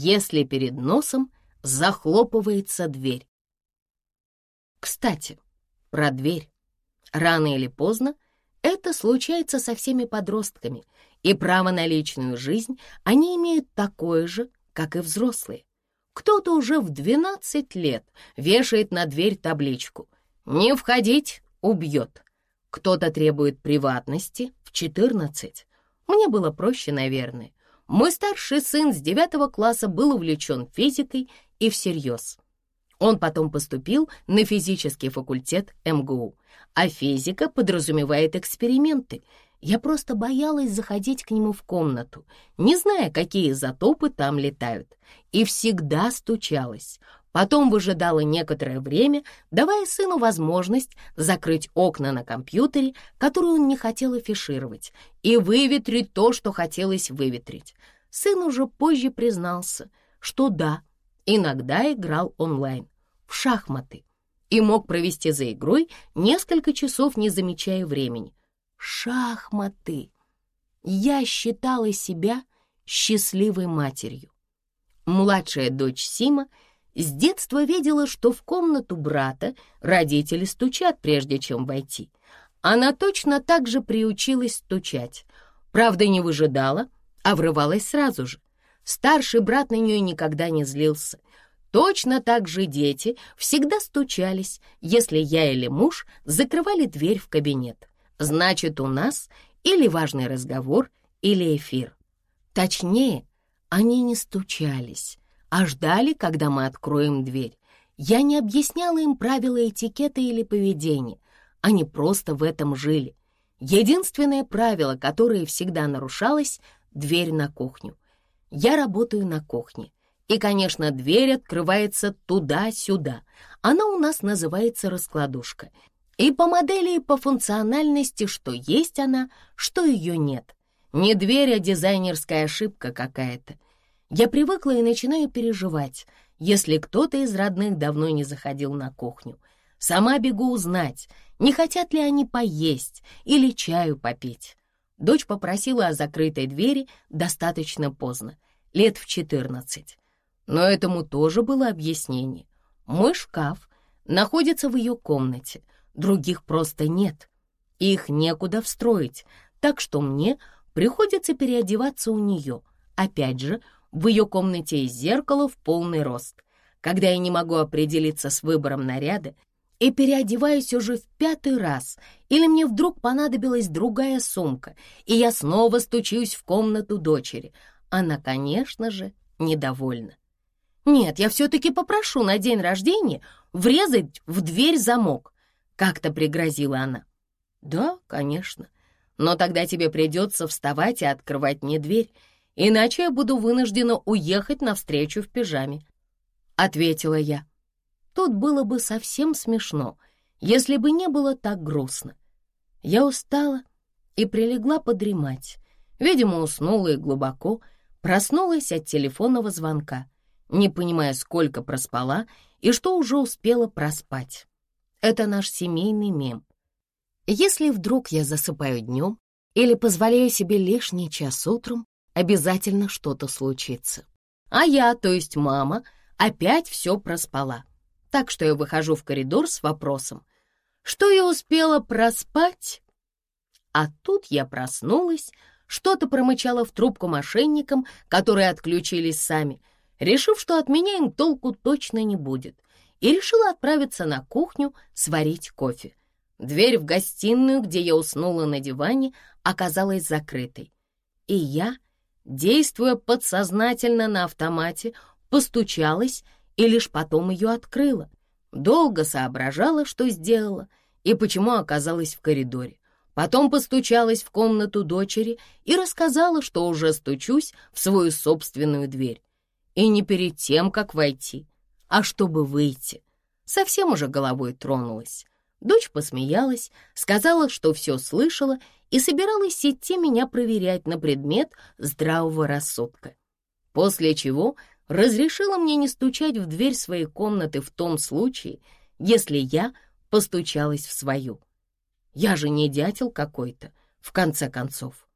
если перед носом захлопывается дверь. Кстати, про дверь. Рано или поздно это случается со всеми подростками, и право на личную жизнь они имеют такое же, как и взрослые. Кто-то уже в 12 лет вешает на дверь табличку «Не входить, убьет». Кто-то требует приватности в 14. Мне было проще, наверное. Мой старший сын с девятого класса был увлечен физикой и всерьез. Он потом поступил на физический факультет МГУ, а физика подразумевает эксперименты. Я просто боялась заходить к нему в комнату, не зная, какие изотопы там летают, и всегда стучалась. Потом выжидала некоторое время, давая сыну возможность закрыть окна на компьютере, который он не хотел афишировать, и выветрить то, что хотелось выветрить. Сын уже позже признался, что да, иногда играл онлайн, в шахматы, и мог провести за игрой несколько часов, не замечая времени. Шахматы! Я считала себя счастливой матерью. Младшая дочь Сима с детства видела, что в комнату брата родители стучат, прежде чем войти. Она точно так же приучилась стучать. Правда, не выжидала, а врывалась сразу же. Старший брат на нее никогда не злился. Точно так же дети всегда стучались, если я или муж закрывали дверь в кабинет. Значит, у нас или важный разговор, или эфир. Точнее, они не стучались, а ждали, когда мы откроем дверь. Я не объясняла им правила этикета или поведения. Они просто в этом жили. Единственное правило, которое всегда нарушалось — дверь на кухню. Я работаю на кухне. И, конечно, дверь открывается туда-сюда. Она у нас называется раскладушка. И по модели, и по функциональности, что есть она, что ее нет. Не дверь, а дизайнерская ошибка какая-то. Я привыкла и начинаю переживать, если кто-то из родных давно не заходил на кухню. Сама бегу узнать, не хотят ли они поесть или чаю попить. Дочь попросила о закрытой двери достаточно поздно, лет в четырнадцать. Но этому тоже было объяснение. Мой шкаф находится в ее комнате, других просто нет. Их некуда встроить, так что мне приходится переодеваться у нее. Опять же, в ее комнате есть зеркало в полный рост. Когда я не могу определиться с выбором наряда, и переодеваюсь уже в пятый раз, или мне вдруг понадобилась другая сумка, и я снова стучусь в комнату дочери. Она, конечно же, недовольна. Нет, я все-таки попрошу на день рождения врезать в дверь замок, как-то пригрозила она. Да, конечно, но тогда тебе придется вставать и открывать мне дверь, иначе я буду вынуждена уехать навстречу в пижаме, ответила я. Тут было бы совсем смешно, если бы не было так грустно. Я устала и прилегла подремать. Видимо, уснула и глубоко, проснулась от телефонного звонка, не понимая, сколько проспала и что уже успела проспать. Это наш семейный мем. Если вдруг я засыпаю днем или позволяю себе лишний час утром, обязательно что-то случится. А я, то есть мама, опять все проспала так что я выхожу в коридор с вопросом, что я успела проспать? А тут я проснулась, что-то промычала в трубку мошенникам, которые отключились сами, решив, что от меня им толку точно не будет, и решила отправиться на кухню сварить кофе. Дверь в гостиную, где я уснула на диване, оказалась закрытой. И я, действуя подсознательно на автомате, постучалась и лишь потом ее открыла. Долго соображала, что сделала и почему оказалась в коридоре. Потом постучалась в комнату дочери и рассказала, что уже стучусь в свою собственную дверь. И не перед тем, как войти, а чтобы выйти. Совсем уже головой тронулась. Дочь посмеялась, сказала, что все слышала и собиралась идти меня проверять на предмет здравого рассудка. После чего разрешила мне не стучать в дверь своей комнаты в том случае, если я постучалась в свою. Я же не дятел какой-то, в конце концов.